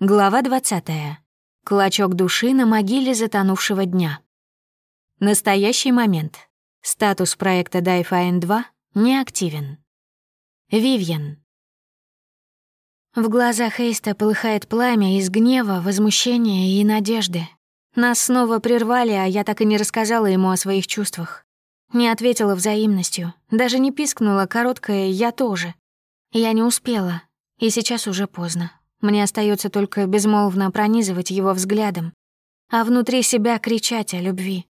Глава 20. Клочок души на могиле затонувшего дня. Настоящий момент. Статус проекта Дайфайн 2 не активен. Вивьен. В глазах Эйста полыхает пламя из гнева, возмущения и надежды. Нас снова прервали, а я так и не рассказала ему о своих чувствах. Не ответила взаимностью, даже не пискнула короткое «я тоже». Я не успела, и сейчас уже поздно. Мне остается только безмолвно пронизывать его взглядом, а внутри себя кричать о любви.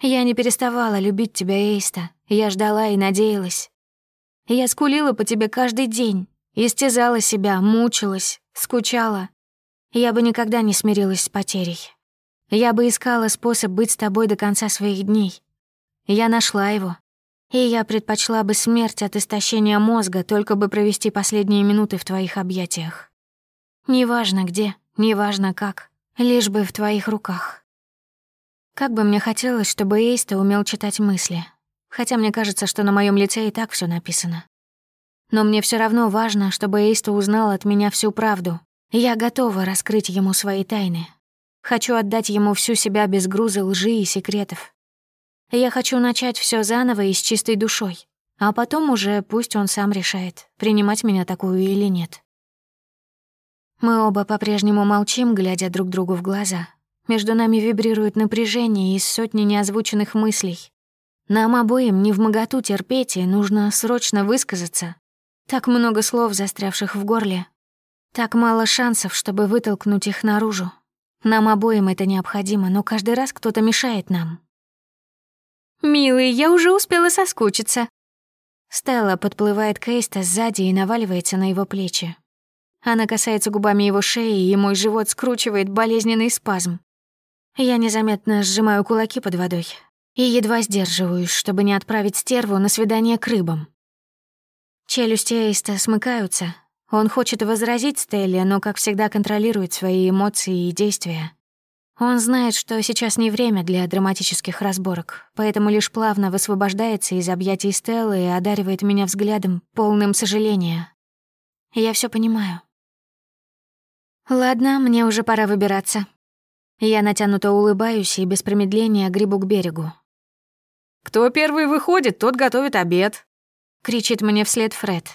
Я не переставала любить тебя, Эйста. Я ждала и надеялась. Я скулила по тебе каждый день, истязала себя, мучилась, скучала. Я бы никогда не смирилась с потерей. Я бы искала способ быть с тобой до конца своих дней. Я нашла его. И я предпочла бы смерть от истощения мозга, только бы провести последние минуты в твоих объятиях. Неважно где, неважно как, лишь бы в твоих руках. Как бы мне хотелось, чтобы Эйста умел читать мысли, хотя мне кажется, что на моем лице и так все написано. Но мне все равно важно, чтобы Эйста узнал от меня всю правду. Я готова раскрыть ему свои тайны. Хочу отдать ему всю себя без груза лжи и секретов. Я хочу начать все заново и с чистой душой, а потом уже пусть он сам решает, принимать меня такую или нет. Мы оба по-прежнему молчим, глядя друг другу в глаза. Между нами вибрирует напряжение из сотни неозвученных мыслей. Нам обоим не в моготу терпеть, и нужно срочно высказаться. Так много слов, застрявших в горле. Так мало шансов, чтобы вытолкнуть их наружу. Нам обоим это необходимо, но каждый раз кто-то мешает нам. «Милый, я уже успела соскучиться». Стелла подплывает к Эйста сзади и наваливается на его плечи. Она касается губами его шеи, и мой живот скручивает болезненный спазм. Я незаметно сжимаю кулаки под водой и едва сдерживаюсь, чтобы не отправить стерву на свидание к рыбам. Челюсти Эйста смыкаются. Он хочет возразить Стелле, но, как всегда, контролирует свои эмоции и действия. Он знает, что сейчас не время для драматических разборок, поэтому лишь плавно высвобождается из объятий Стеллы и одаривает меня взглядом, полным сожаления. Я все понимаю. Ладно, мне уже пора выбираться. Я натянуто улыбаюсь и без промедления грибу к берегу. «Кто первый выходит, тот готовит обед», — кричит мне вслед Фред.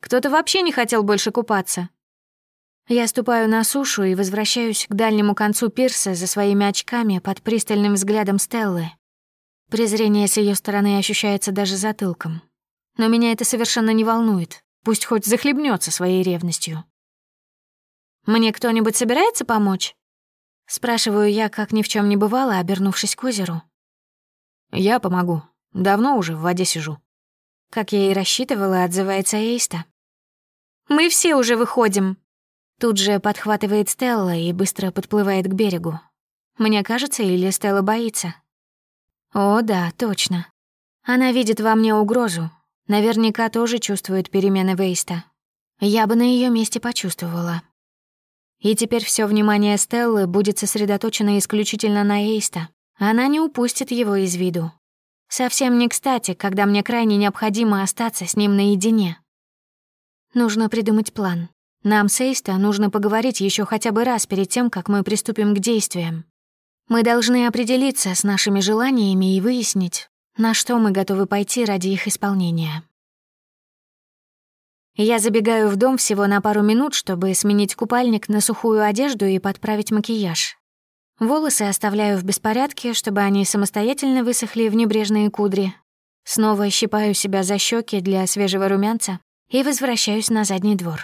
«Кто-то вообще не хотел больше купаться». Я ступаю на сушу и возвращаюсь к дальнему концу пирса за своими очками под пристальным взглядом Стеллы. Презрение с ее стороны ощущается даже затылком. Но меня это совершенно не волнует. Пусть хоть захлебнется своей ревностью. «Мне кто-нибудь собирается помочь?» Спрашиваю я, как ни в чем не бывало, обернувшись к озеру. «Я помогу. Давно уже в воде сижу». Как я и рассчитывала, отзывается Эйста. «Мы все уже выходим». Тут же подхватывает Стелла и быстро подплывает к берегу. Мне кажется, или Стелла боится? О, да, точно. Она видит во мне угрозу. Наверняка тоже чувствует перемены Вейста. Я бы на ее месте почувствовала. И теперь все внимание Стеллы будет сосредоточено исключительно на Эйста. Она не упустит его из виду. Совсем не кстати, когда мне крайне необходимо остаться с ним наедине. Нужно придумать план. Нам с Эйста нужно поговорить еще хотя бы раз перед тем, как мы приступим к действиям. Мы должны определиться с нашими желаниями и выяснить, на что мы готовы пойти ради их исполнения. Я забегаю в дом всего на пару минут, чтобы сменить купальник на сухую одежду и подправить макияж. Волосы оставляю в беспорядке, чтобы они самостоятельно высохли в небрежные кудри. Снова щипаю себя за щеки для свежего румянца и возвращаюсь на задний двор.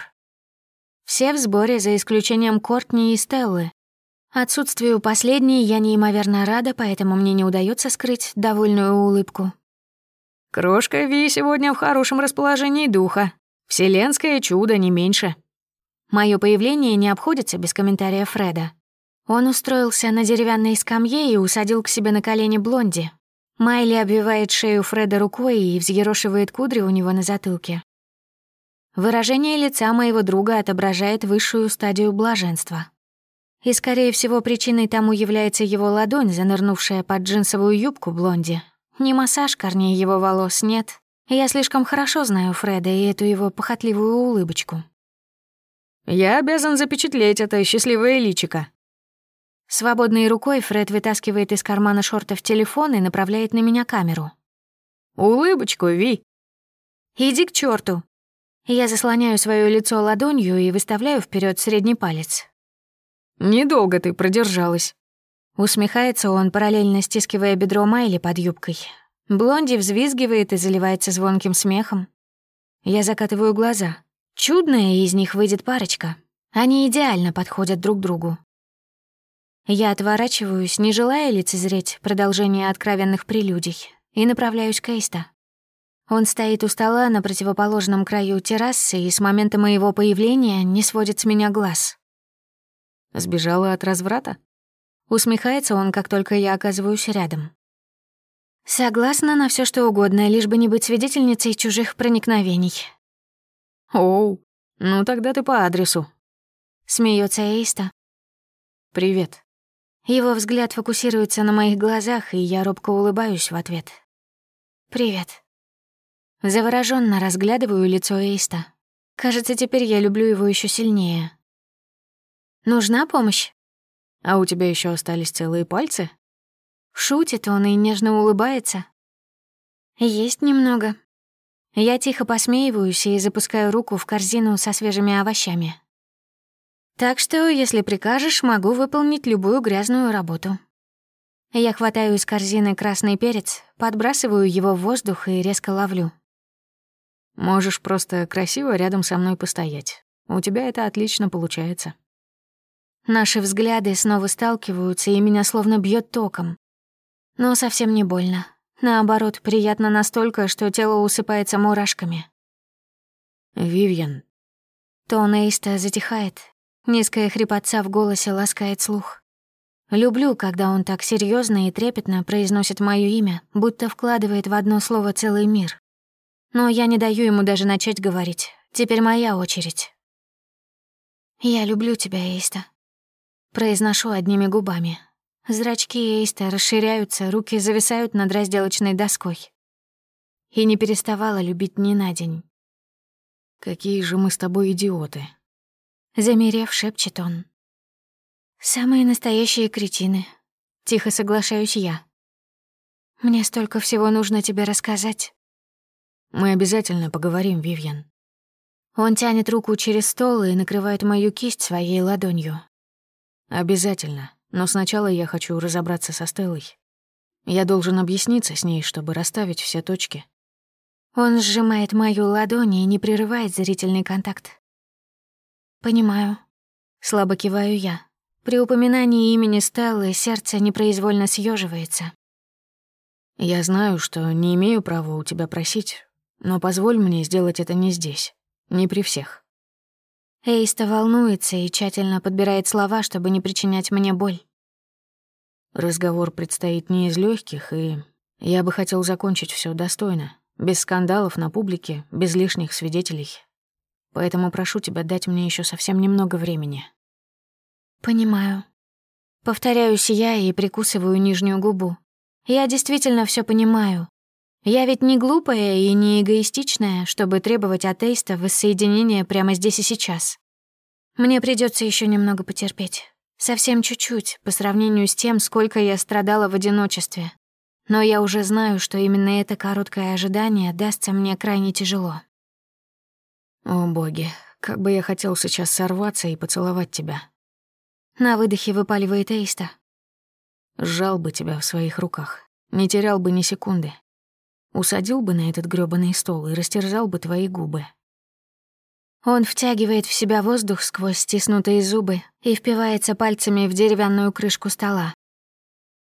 Все в сборе, за исключением Кортни и Стеллы. Отсутствию последней я неимоверно рада, поэтому мне не удается скрыть довольную улыбку. «Крошка Ви сегодня в хорошем расположении духа», Вселенское чудо, не меньше. Мое появление не обходится без комментария Фреда. Он устроился на деревянной скамье и усадил к себе на колени Блонди. Майли обвивает шею Фреда рукой и взъерошивает кудри у него на затылке. Выражение лица моего друга отображает высшую стадию блаженства. И, скорее всего, причиной тому является его ладонь, занырнувшая под джинсовую юбку Блонди. Не массаж корней его волос, нет, я слишком хорошо знаю Фреда и эту его похотливую улыбочку. Я обязан запечатлеть это счастливое личико». Свободной рукой Фред вытаскивает из кармана шортов телефон и направляет на меня камеру. «Улыбочку, Ви!» «Иди к черту! Я заслоняю свое лицо ладонью и выставляю вперед средний палец. «Недолго ты продержалась». Усмехается он, параллельно стискивая бедро Майли под юбкой. Блонди взвизгивает и заливается звонким смехом. Я закатываю глаза. Чудная из них выйдет парочка. Они идеально подходят друг другу. Я отворачиваюсь, не желая лицезреть продолжение откровенных прелюдий, и направляюсь к Эйста. Он стоит у стола на противоположном краю террасы и с момента моего появления не сводит с меня глаз. Сбежала от разврата? Усмехается он, как только я оказываюсь рядом. Согласна на все что угодно, лишь бы не быть свидетельницей чужих проникновений. Оу, ну тогда ты по адресу. Смеется Эйста. Привет. Его взгляд фокусируется на моих глазах, и я робко улыбаюсь в ответ. «Привет». Завороженно разглядываю лицо Эйста. Кажется, теперь я люблю его еще сильнее. «Нужна помощь?» «А у тебя еще остались целые пальцы?» Шутит он и нежно улыбается. «Есть немного». Я тихо посмеиваюсь и запускаю руку в корзину со свежими овощами. Так что, если прикажешь, могу выполнить любую грязную работу. Я хватаю из корзины красный перец, подбрасываю его в воздух и резко ловлю. Можешь просто красиво рядом со мной постоять. У тебя это отлично получается. Наши взгляды снова сталкиваются, и меня словно бьет током. Но совсем не больно. Наоборот, приятно настолько, что тело усыпается мурашками. «Вивьен». Тон Эйста затихает, Низкая хрипотца в голосе ласкает слух. Люблю, когда он так серьезно и трепетно произносит моё имя, будто вкладывает в одно слово целый мир. Но я не даю ему даже начать говорить. Теперь моя очередь. «Я люблю тебя, Эйста». Произношу одними губами. Зрачки Эйста расширяются, руки зависают над разделочной доской. И не переставала любить ни на день. «Какие же мы с тобой идиоты», Замерев, шепчет он. «Самые настоящие кретины», — тихо соглашаюсь я. «Мне столько всего нужно тебе рассказать». «Мы обязательно поговорим, Вивьен». Он тянет руку через стол и накрывает мою кисть своей ладонью. «Обязательно. Но сначала я хочу разобраться со Стеллой. Я должен объясниться с ней, чтобы расставить все точки». Он сжимает мою ладонь и не прерывает зрительный контакт. «Понимаю». Слабо киваю я. При упоминании имени Стеллы сердце непроизвольно съеживается. «Я знаю, что не имею права у тебя просить, но позволь мне сделать это не здесь, не при всех». Эйста волнуется и тщательно подбирает слова, чтобы не причинять мне боль. Разговор предстоит не из легких, и я бы хотел закончить все достойно, без скандалов на публике, без лишних свидетелей поэтому прошу тебя дать мне еще совсем немного времени». «Понимаю». Повторяюсь я и прикусываю нижнюю губу. Я действительно все понимаю. Я ведь не глупая и не эгоистичная, чтобы требовать от Эйста воссоединения прямо здесь и сейчас. Мне придется еще немного потерпеть. Совсем чуть-чуть, по сравнению с тем, сколько я страдала в одиночестве. Но я уже знаю, что именно это короткое ожидание дастся мне крайне тяжело. О, боги, как бы я хотел сейчас сорваться и поцеловать тебя. На выдохе выпаливает Эйста. Сжал бы тебя в своих руках, не терял бы ни секунды. Усадил бы на этот грёбаный стол и растерзал бы твои губы. Он втягивает в себя воздух сквозь стиснутые зубы и впивается пальцами в деревянную крышку стола.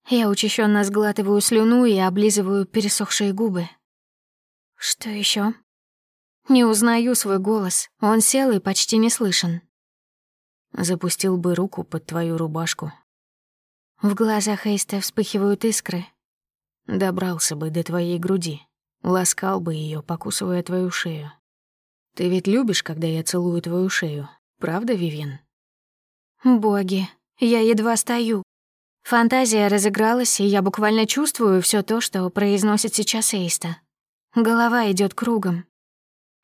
Я учащенно сглатываю слюну и облизываю пересохшие губы. Что еще? Не узнаю свой голос. Он сел и почти не слышен. Запустил бы руку под твою рубашку. В глазах Эйста вспыхивают искры. Добрался бы до твоей груди. Ласкал бы ее, покусывая твою шею. Ты ведь любишь, когда я целую твою шею, правда, Вивен? Боги, я едва стою. Фантазия разыгралась, и я буквально чувствую все то, что произносит сейчас Эйста. Голова идет кругом.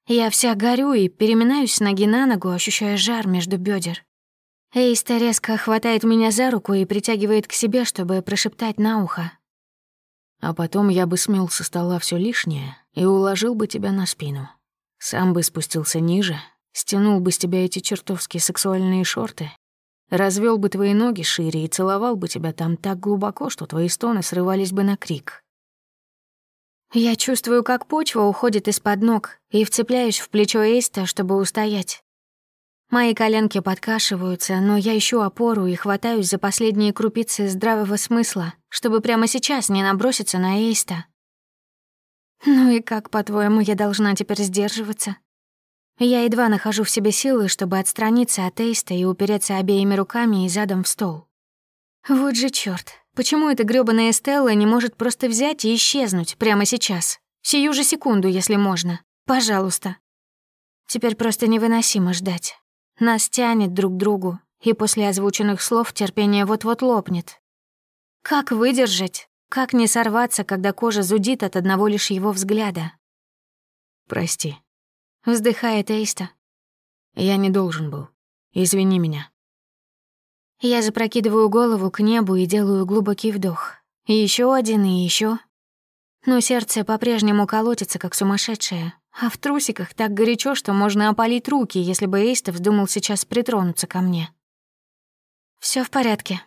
Я вся горю и переминаюсь с ноги на ногу, ощущая жар между бедер. Эйста резко хватает меня за руку и притягивает к себе, чтобы прошептать на ухо. А потом я бы смел со стола все лишнее и уложил бы тебя на спину. Сам бы спустился ниже, стянул бы с тебя эти чертовски сексуальные шорты, развел бы твои ноги шире и целовал бы тебя там так глубоко, что твои стоны срывались бы на крик. Я чувствую, как почва уходит из-под ног, и вцепляюсь в плечо Эйста, чтобы устоять. Мои коленки подкашиваются, но я ищу опору и хватаюсь за последние крупицы здравого смысла, чтобы прямо сейчас не наброситься на Эйста. Ну и как, по-твоему, я должна теперь сдерживаться? Я едва нахожу в себе силы, чтобы отстраниться от Эйста и упереться обеими руками и задом в стол. Вот же чёрт, почему эта грёбаная Стелла не может просто взять и исчезнуть прямо сейчас? Сию же секунду, если можно. Пожалуйста. Теперь просто невыносимо ждать. Нас тянет друг к другу, и после озвученных слов терпение вот-вот лопнет. Как выдержать? Как не сорваться, когда кожа зудит от одного лишь его взгляда? «Прости», — вздыхает Эйста. «Я не должен был. Извини меня». Я запрокидываю голову к небу и делаю глубокий вдох. Еще один, и еще. Но сердце по-прежнему колотится, как сумасшедшее, а в трусиках так горячо, что можно опалить руки, если бы Эйста вздумал сейчас притронуться ко мне. Все в порядке.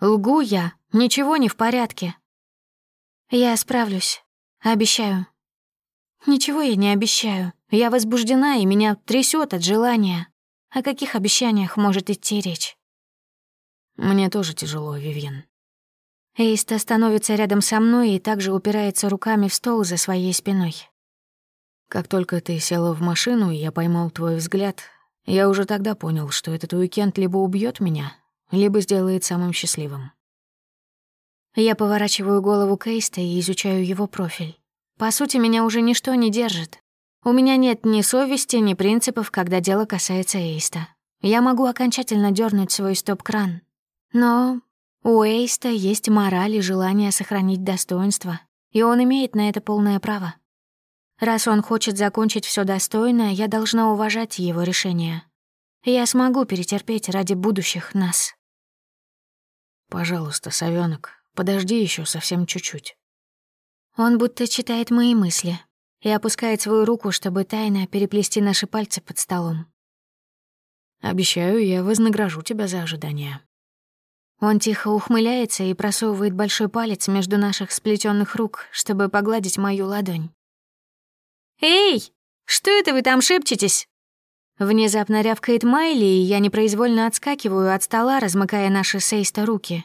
Лгу я, ничего не в порядке. Я справлюсь, обещаю. Ничего я не обещаю. Я возбуждена, и меня трясет от желания. О каких обещаниях может идти речь? Мне тоже тяжело, Вивьен. Эйста становится рядом со мной и также упирается руками в стол за своей спиной. Как только ты села в машину, и я поймал твой взгляд, я уже тогда понял, что этот уикенд либо убьет меня, либо сделает самым счастливым. Я поворачиваю голову Кейста и изучаю его профиль. По сути, меня уже ничто не держит. У меня нет ни совести, ни принципов, когда дело касается Эйста. Я могу окончательно дернуть свой стоп-кран. Но у Эйста есть мораль и желание сохранить достоинство, и он имеет на это полное право. Раз он хочет закончить все достойно, я должна уважать его решение. Я смогу перетерпеть ради будущих нас. Пожалуйста, совёнок, подожди еще совсем чуть-чуть. Он будто читает мои мысли и опускает свою руку, чтобы тайно переплести наши пальцы под столом. Обещаю, я вознагражу тебя за ожидание. Он тихо ухмыляется и просовывает большой палец между наших сплетенных рук, чтобы погладить мою ладонь. «Эй, что это вы там шепчетесь?» Внезапно рявкает Майли, и я непроизвольно отскакиваю от стола, размыкая наши сейста руки.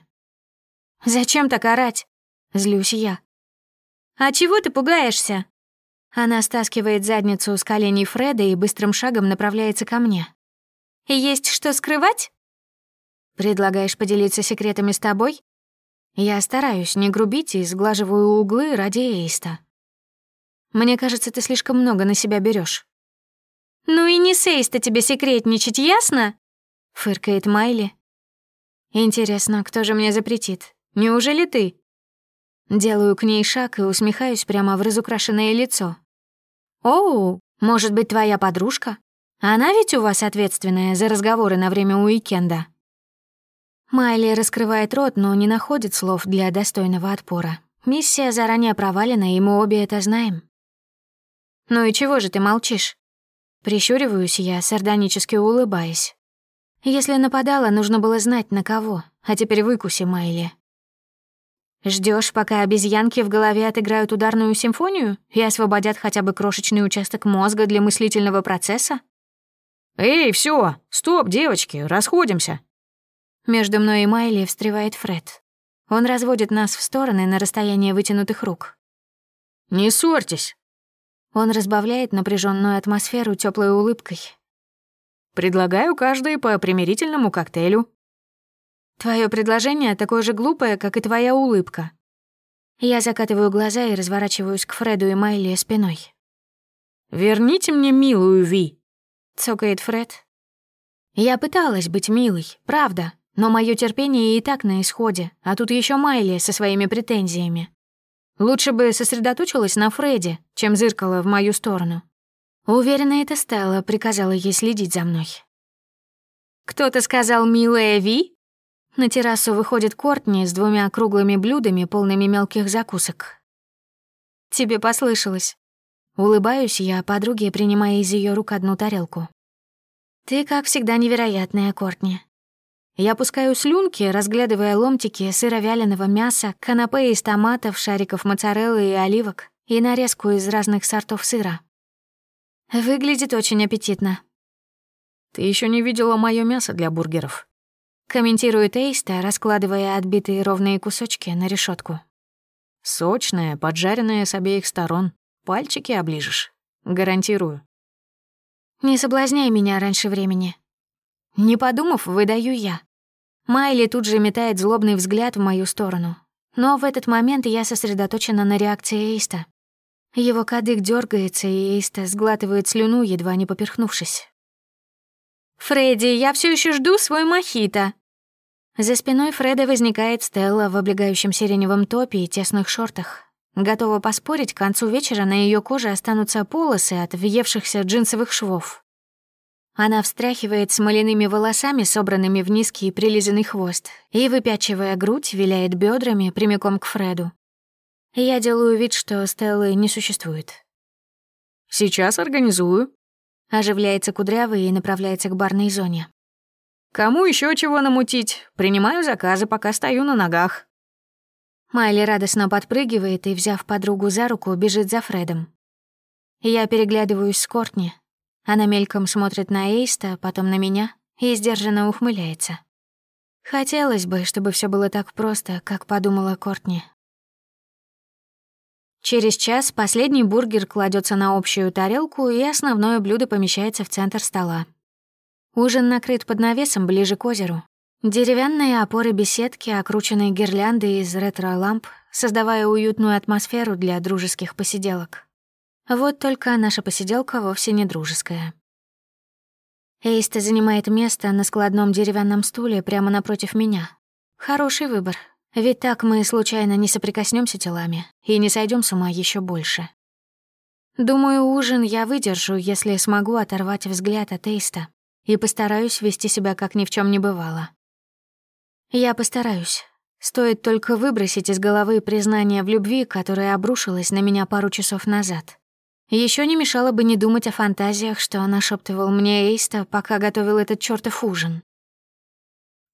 «Зачем так орать?» — злюсь я. «А чего ты пугаешься?» Она стаскивает задницу с коленей Фреда и быстрым шагом направляется ко мне. «Есть что скрывать?» «Предлагаешь поделиться секретами с тобой?» Я стараюсь не грубить и сглаживаю углы ради Эйста. Мне кажется, ты слишком много на себя берешь. «Ну и не сейс-то тебе секретничать, ясно?» — фыркает Майли. «Интересно, кто же мне запретит? Неужели ты?» Делаю к ней шаг и усмехаюсь прямо в разукрашенное лицо. «Оу, может быть, твоя подружка? Она ведь у вас ответственная за разговоры на время уикенда?» Майли раскрывает рот, но не находит слов для достойного отпора. Миссия заранее провалена, и мы обе это знаем. «Ну и чего же ты молчишь?» Прищуриваюсь я, сардонически улыбаясь. Если нападала, нужно было знать, на кого, а теперь выкуси, Майли. Ждешь, пока обезьянки в голове отыграют ударную симфонию и освободят хотя бы крошечный участок мозга для мыслительного процесса? «Эй, все, Стоп, девочки, расходимся!» Между мной и Майли встревает Фред. Он разводит нас в стороны на расстояние вытянутых рук. «Не ссорьтесь!» Он разбавляет напряженную атмосферу теплой улыбкой. «Предлагаю каждый по примирительному коктейлю». Твое предложение такое же глупое, как и твоя улыбка. Я закатываю глаза и разворачиваюсь к Фреду и Майли спиной. «Верните мне милую Ви», — цокает Фред. Я пыталась быть милой, правда, но мое терпение и так на исходе, а тут еще Майли со своими претензиями. Лучше бы сосредоточилась на Фредди, чем зыркала в мою сторону. Уверена, это Стелла приказала ей следить за мной. «Кто-то сказал, милая Ви?» На террасу выходит Кортни с двумя круглыми блюдами, полными мелких закусок. «Тебе послышалось». Улыбаюсь я подруге, принимая из ее рук одну тарелку. «Ты, как всегда, невероятная, Кортни». Я пускаю слюнки, разглядывая ломтики сыровяленого мяса, канапе из томатов, шариков моцареллы и оливок и нарезку из разных сортов сыра. Выглядит очень аппетитно. «Ты еще не видела мое мясо для бургеров», — комментирует Эйста, раскладывая отбитые ровные кусочки на решетку. «Сочное, поджаренное с обеих сторон. Пальчики оближешь. Гарантирую». «Не соблазняй меня раньше времени». Не подумав, выдаю я. Майли тут же метает злобный взгляд в мою сторону. Но в этот момент я сосредоточена на реакции Эйста. Его кадык дергается, и Эйста сглатывает слюну, едва не поперхнувшись. «Фредди, я все еще жду свой мохито!» За спиной Фреда возникает Стелла в облегающем сиреневом топе и тесных шортах. Готова поспорить, к концу вечера на ее коже останутся полосы от въевшихся джинсовых швов. Она встряхивает смоляными волосами, собранными в низкий прилизанный хвост, и, выпячивая грудь, виляет бедрами прямиком к Фреду. Я делаю вид, что Стеллы не существует. «Сейчас организую», — оживляется Кудрявый и направляется к барной зоне. «Кому еще чего намутить? Принимаю заказы, пока стою на ногах». Майли радостно подпрыгивает и, взяв подругу за руку, бежит за Фредом. Я переглядываюсь с Кортни. Она мельком смотрит на Эйста, потом на меня и сдержанно ухмыляется. Хотелось бы, чтобы все было так просто, как подумала Кортни. Через час последний бургер кладется на общую тарелку, и основное блюдо помещается в центр стола. Ужин накрыт под навесом ближе к озеру. Деревянные опоры беседки, окрученные гирляндой из ретро-ламп, создавая уютную атмосферу для дружеских посиделок. Вот только наша посиделка вовсе не дружеская. Эйста занимает место на складном деревянном стуле прямо напротив меня. Хороший выбор, ведь так мы случайно не соприкоснемся телами и не сойдем с ума еще больше. Думаю, ужин я выдержу, если смогу оторвать взгляд от Эйста и постараюсь вести себя, как ни в чем не бывало. Я постараюсь. Стоит только выбросить из головы признание в любви, которое обрушилось на меня пару часов назад. Еще не мешало бы не думать о фантазиях, что нашептывал мне Эйста, пока готовил этот чертов ужин.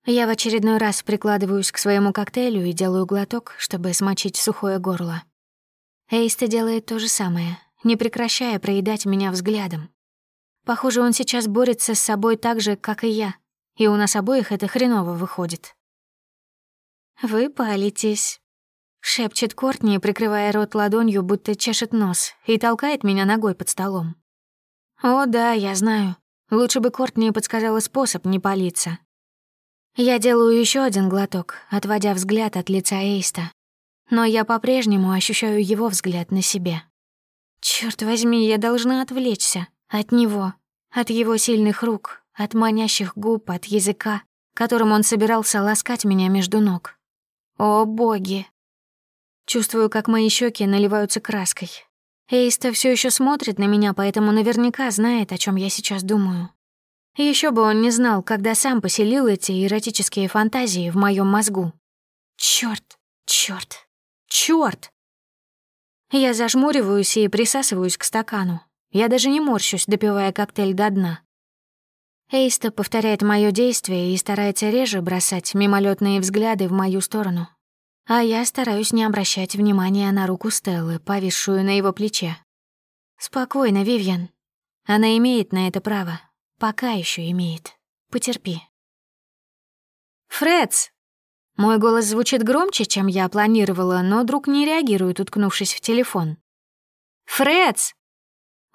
Я в очередной раз прикладываюсь к своему коктейлю и делаю глоток, чтобы смочить сухое горло. Эйста делает то же самое, не прекращая проедать меня взглядом. Похоже, он сейчас борется с собой так же, как и я, и у нас обоих это хреново выходит. «Вы палитесь», — шепчет Кортни, прикрывая рот ладонью, будто чешет нос, и толкает меня ногой под столом. «О да, я знаю. Лучше бы Кортни подсказала способ не палиться, я делаю еще один глоток, отводя взгляд от лица Эйста. Но я по-прежнему ощущаю его взгляд на себе. Черт возьми, я должна отвлечься от него, от его сильных рук, от манящих губ, от языка, которым он собирался ласкать меня между ног. О, боги! Чувствую, как мои щеки наливаются краской. Эйста все еще смотрит на меня, поэтому наверняка знает, о чем я сейчас думаю. Еще бы он не знал, когда сам поселил эти эротические фантазии в моем мозгу. Черт, черт, черт! Я зажмуриваюсь и присасываюсь к стакану. Я даже не морщусь, допивая коктейль до дна. Эйста повторяет мое действие и старается реже бросать мимолетные взгляды в мою сторону. А я стараюсь не обращать внимания на руку Стеллы, повисшую на его плече. «Спокойно, Вивьен. Она имеет на это право. Пока еще имеет. Потерпи. «Фредс!» Мой голос звучит громче, чем я планировала, но друг не реагирует, уткнувшись в телефон. «Фредс!»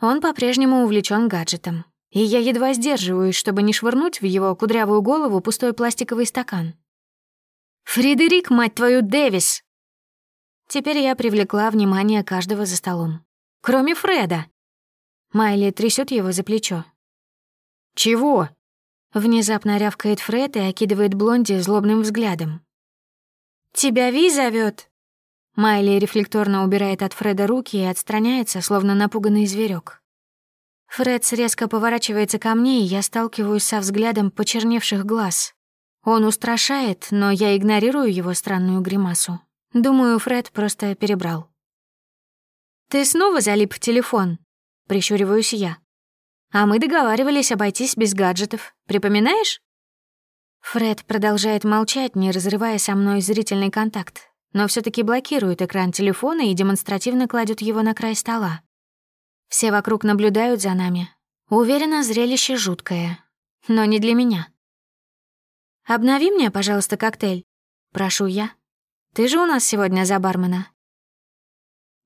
Он по-прежнему увлечен гаджетом, и я едва сдерживаюсь, чтобы не швырнуть в его кудрявую голову пустой пластиковый стакан. «Фредерик, мать твою, Дэвис!» Теперь я привлекла внимание каждого за столом. Кроме Фреда. Майли трясет его за плечо. «Чего?» Внезапно рявкает Фред и окидывает Блонди злобным взглядом. «Тебя Ви зовет. Майли рефлекторно убирает от Фреда руки и отстраняется, словно напуганный зверек. Фредс резко поворачивается ко мне, и я сталкиваюсь со взглядом почерневших глаз. Он устрашает, но я игнорирую его странную гримасу. Думаю, Фред просто перебрал. «Ты снова залип в телефон?» — прищуриваюсь я. «А мы договаривались обойтись без гаджетов. Припоминаешь?» Фред продолжает молчать, не разрывая со мной зрительный контакт, но все таки блокирует экран телефона и демонстративно кладет его на край стола. Все вокруг наблюдают за нами. Уверена, зрелище жуткое. Но не для меня. «Обнови мне, пожалуйста, коктейль», — прошу я. «Ты же у нас сегодня за бармена».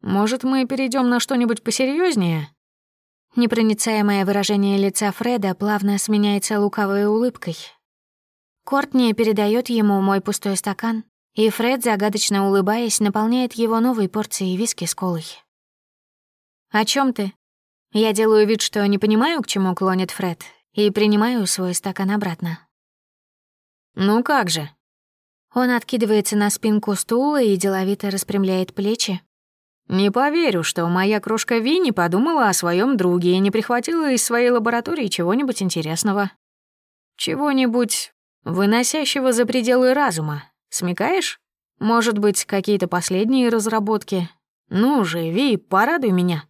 «Может, мы перейдем на что-нибудь посерьезнее? Непроницаемое выражение лица Фреда плавно сменяется лукавой улыбкой. Кортни передает ему мой пустой стакан, и Фред, загадочно улыбаясь, наполняет его новой порцией виски с колой. «О чем ты?» Я делаю вид, что не понимаю, к чему клонит Фред, и принимаю свой стакан обратно. «Ну как же?» Он откидывается на спинку стула и деловито распрямляет плечи. «Не поверю, что моя крошка Винни подумала о своем друге и не прихватила из своей лаборатории чего-нибудь интересного. Чего-нибудь выносящего за пределы разума. Смекаешь? Может быть, какие-то последние разработки? Ну же, Ви, порадуй меня».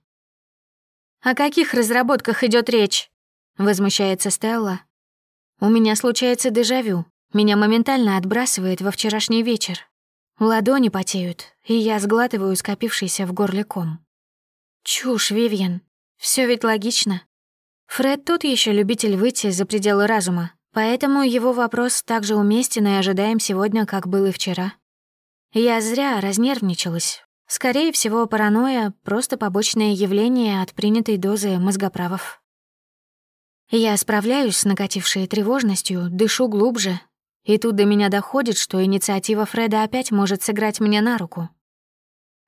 «О каких разработках идет речь?» — возмущается Стелла. «У меня случается дежавю. Меня моментально отбрасывает во вчерашний вечер. Ладони потеют, и я сглатываю скопившийся в горле ком. Чушь, Вивьен. Все ведь логично. Фред тот еще любитель выйти за пределы разума, поэтому его вопрос так же уместен и ожидаем сегодня, как был и вчера. Я зря разнервничалась. Скорее всего, паранойя — просто побочное явление от принятой дозы мозгоправов. Я справляюсь с накатившей тревожностью, дышу глубже, и тут до меня доходит, что инициатива Фреда опять может сыграть мне на руку.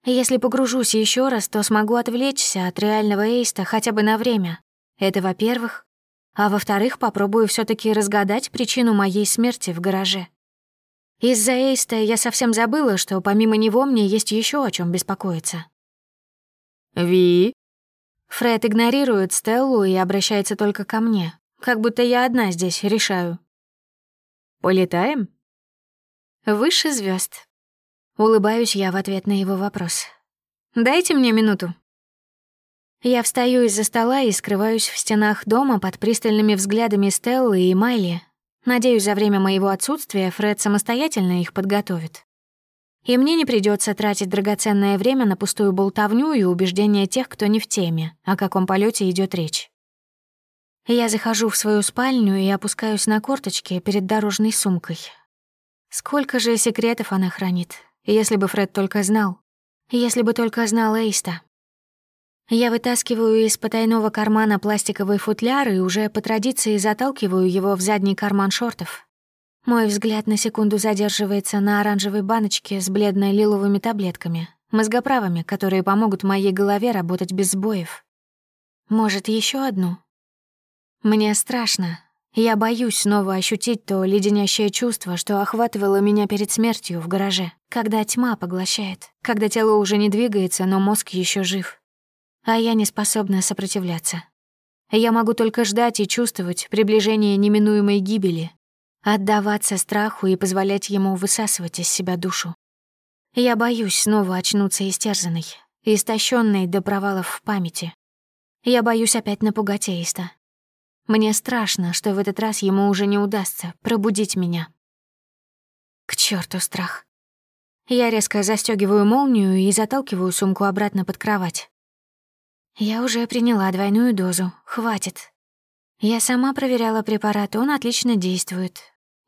Если погружусь еще раз, то смогу отвлечься от реального Эйста хотя бы на время. Это во-первых. А во-вторых, попробую все таки разгадать причину моей смерти в гараже. Из-за Эйста я совсем забыла, что помимо него мне есть еще о чем беспокоиться. «Ви?» Фред игнорирует Стеллу и обращается только ко мне, как будто я одна здесь решаю, Полетаем? Выше звезд. Улыбаюсь я в ответ на его вопрос. Дайте мне минуту. Я встаю из-за стола и скрываюсь в стенах дома под пристальными взглядами Стеллы и Майли. Надеюсь, за время моего отсутствия Фред самостоятельно их подготовит. И мне не придется тратить драгоценное время на пустую болтовню и убеждения тех, кто не в теме, о каком полете идет речь. Я захожу в свою спальню и опускаюсь на корточки перед дорожной сумкой. Сколько же секретов она хранит, если бы Фред только знал. Если бы только знал Эйста. Я вытаскиваю из потайного кармана пластиковый футляр и уже по традиции заталкиваю его в задний карман шортов. Мой взгляд на секунду задерживается на оранжевой баночке с бледно-лиловыми таблетками, мозгоправами, которые помогут моей голове работать без сбоев. Может, еще одну? Мне страшно. Я боюсь снова ощутить то леденящее чувство, что охватывало меня перед смертью в гараже, когда тьма поглощает, когда тело уже не двигается, но мозг еще жив. А я не способна сопротивляться. Я могу только ждать и чувствовать приближение неминуемой гибели, отдаваться страху и позволять ему высасывать из себя душу. Я боюсь снова очнуться истерзанной, истощенной до провалов в памяти. Я боюсь опять напугать Эйста, мне страшно, что в этот раз ему уже не удастся пробудить меня. К черту страх. Я резко застегиваю молнию и заталкиваю сумку обратно под кровать. Я уже приняла двойную дозу, хватит. Я сама проверяла препарат, он отлично действует.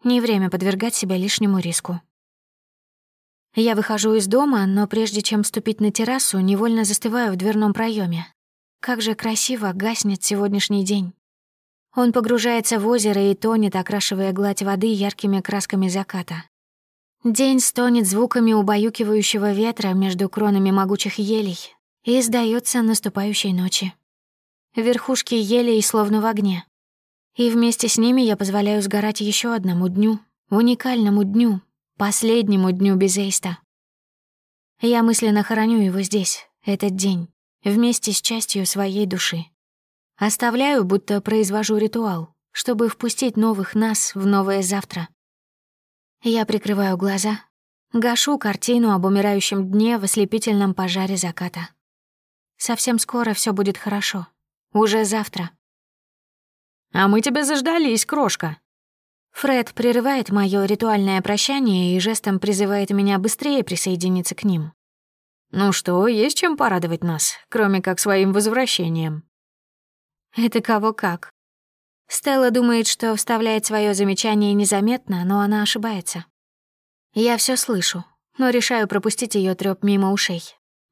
Не время подвергать себя лишнему риску. Я выхожу из дома, но прежде чем ступить на террасу, невольно застываю в дверном проеме. Как же красиво гаснет сегодняшний день. Он погружается в озеро и тонет, окрашивая гладь воды яркими красками заката. День стонет звуками убаюкивающего ветра между кронами могучих елей и сдается наступающей ночи. Верхушки елей словно в огне. И вместе с ними я позволяю сгорать еще одному дню, уникальному дню, последнему дню без Эйста. Я мысленно хороню его здесь, этот день, вместе с частью своей души. Оставляю, будто произвожу ритуал, чтобы впустить новых нас в новое завтра. Я прикрываю глаза, гашу картину об умирающем дне в ослепительном пожаре заката. Совсем скоро все будет хорошо. Уже завтра. «А мы тебя заждались, крошка!» Фред прерывает мое ритуальное прощание и жестом призывает меня быстрее присоединиться к ним. «Ну что, есть чем порадовать нас, кроме как своим возвращением?» Это кого как. Стелла думает, что вставляет свое замечание незаметно, но она ошибается. Я все слышу, но решаю пропустить ее трёп мимо ушей.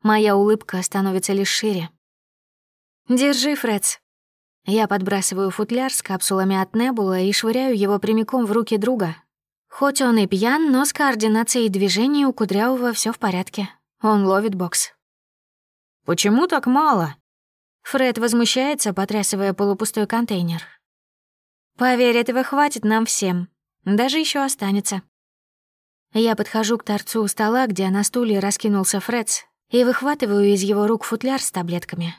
Моя улыбка становится лишь шире. «Держи, Фредс». Я подбрасываю футляр с капсулами от Небула и швыряю его прямиком в руки друга. Хоть он и пьян, но с координацией движений у Кудрявого все в порядке. Он ловит бокс. «Почему так мало?» Фред возмущается, потрясывая полупустой контейнер. «Поверь, этого хватит нам всем. Даже еще останется». Я подхожу к торцу у стола, где на стуле раскинулся Фредс, и выхватываю из его рук футляр с таблетками.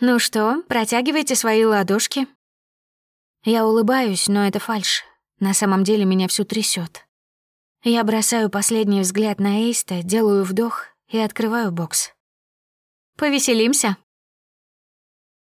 «Ну что, протягивайте свои ладошки». Я улыбаюсь, но это фальшь. На самом деле меня всю трясет. Я бросаю последний взгляд на Эйста, делаю вдох и открываю бокс. «Повеселимся?»